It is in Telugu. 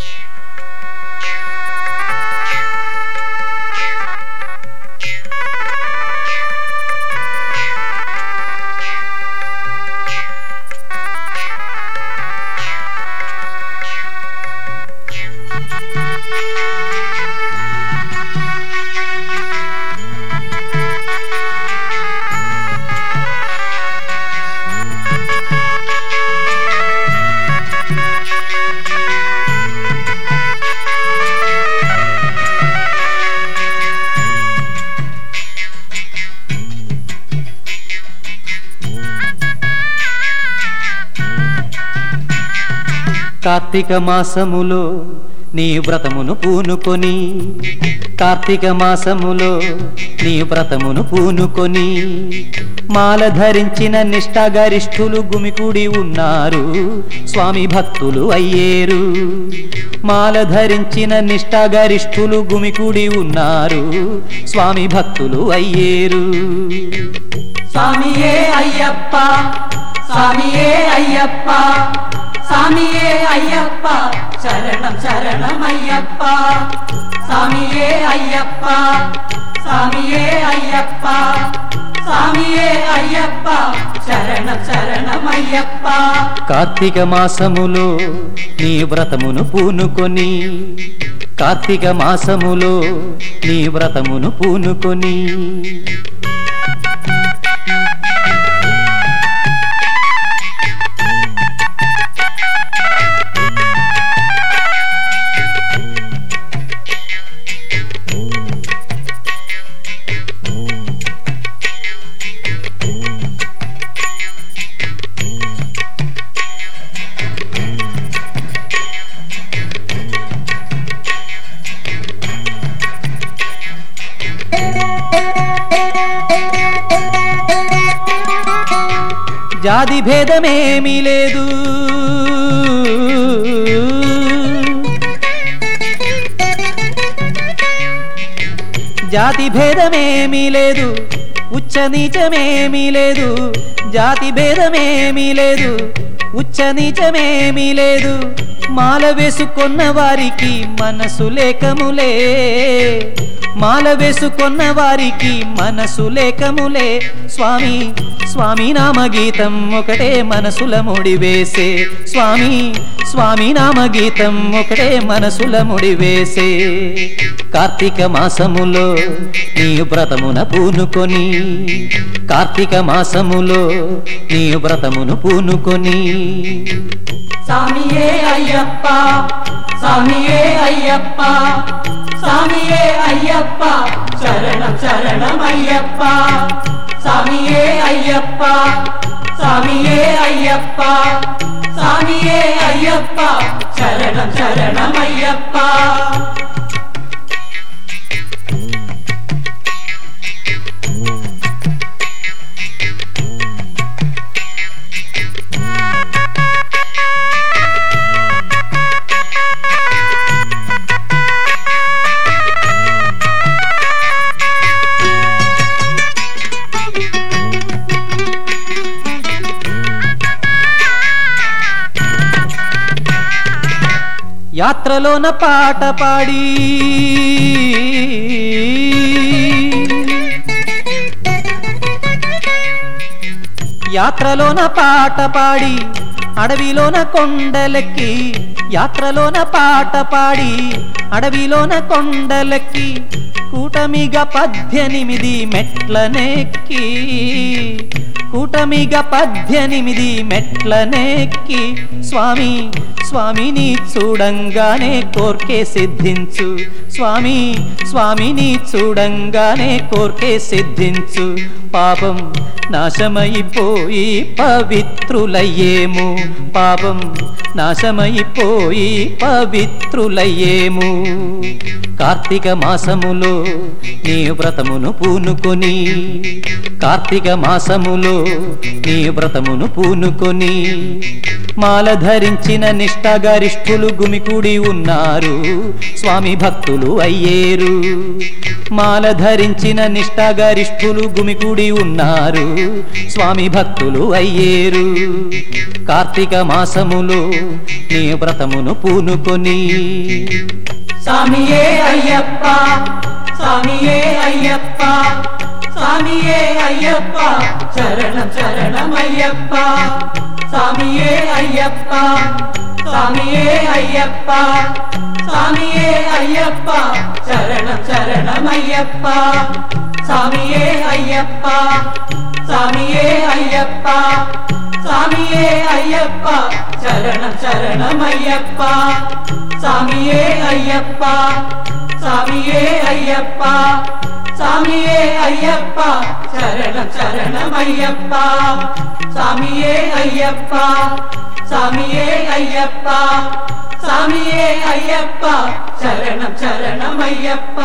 tarde. కార్తీక మాసములో నీ వ్రతమును పూనుకొని కార్తీక మాసములో నీ వ్రతమును పూనుకొని మాల ధరించిన నిష్ఠాగరిష్ఠులు గుమికూడి ఉన్నారు స్వామి భక్తులు అయ్యేరు. మాల ధరించిన నిష్ఠాగరిష్ఠులు గుమికూడి ఉన్నారు స్వామి భక్తులు అయ్యేరు. స్వామియే అయ్యప్ప స్వామియే అయ్యప్ప సామియే అయ్యప్ప శరణం శరణం సామియే అయ్యప్ప సామియే అయ్యప్ప. సామియే అయ్యప్ప శరణం శరణం అయ్యప్ప. కార్తీక మాసములు నీ వ్రతమును పూనుకొని కార్తీక మాసములు నీ వ్రతమును పూనుకొని జాతి భేదమేమీ లేదు. జాతి భేదమేమీ లేదు. ఉచ్చ నీచమేమీ లేదు. జాతి భేదమేమీ లేదు. ఉచ్చ నిజమేమీ లేదు. మాల వేసుకున్న వారికి మనసు లేకములే. మాల వేసుకున్న వారికి మనసు లేకములే. స్వామి స్వామి నామగీతం ఒకటే మనసుల ముడివేసే స్వామి స్వామి నామగీతం ఒకటే మనసుల ముడివేసే కార్తీక మాసములో నీ వ్రతమున పూనుకొని కార్తీక మాసములో నీ వ్రతమును పూనుకొని. సామియే అయ్యప్ప స్వామియే అయ్యప్ప స్వామియే అయ్యప్ప శరణం శరణం అయ్యప్ప. అయ్యప్ప స్వామియే అయ్యప్ప సామియే అయ్యప్ప శరణం శరణం అయ్యప్ప. యాత్రలోన పాట పాడి. యాత్రలోన పాట పాడి అడవిలోన కొండలెక్కి. యాత్రలోన పాట పాడి అడవిలోన కొండలెక్కి కూటమిగా పద్దెనిమిది మెట్లనెక్కి. కూటమిగా పద్దెనిమిది మెట్లనెక్కి. స్వామి స్వామిని చూడంగానే కోర్కే సిద్ధించు. స్వామి స్వామిని చూడంగానే కోర్కే సిద్ధించు. పాపం నాశమైపోయి పవిత్రులయ్యేము. పాపం పోయి పవిత్రులయ్యేము. కార్తీక మాసములో నీ వ్రతమును పూనుకొని కార్తీక మాసములో నీ వ్రతమును పూనుకొని మాల ధరించిన నిష్ఠాగరిష్ఠులు గుమికూడి ఉన్నారు స్వామి భక్తులు అయ్యేరు. మాల ధరించిన నిష్ఠాగరిష్ఠులు గుమికూడి ఉన్నారు స్వామి భక్తులు అయ్యేరు. కార్తీక మాసములో నీ మనమును పూనుకొని. సామియే అయ్యప్ప సామియే అయ్యప్ప సామియే అయ్యప్ప చరణం చరణం అయ్యప్ప సామియే అయ్యప్ప సామియే అయ్యప్ప సామియే అయ్యప్ప చరణం చరణం అయ్యప్ప సామియే అయ్యప్ప సామియే అయ్యప్ప సామియే అయ్యప్ప చరణం చరణం అయ్యప్ప సామియే అయ్యప్ప సామియే అయ్యప్ప సామియే అయ్యప్ప చరణం చరణం అయ్యప్ప సామియే అయ్యప్ప సామియే అయ్యప్ప సామియే అయ్యప్ప చరణం చరణం అయ్యప్ప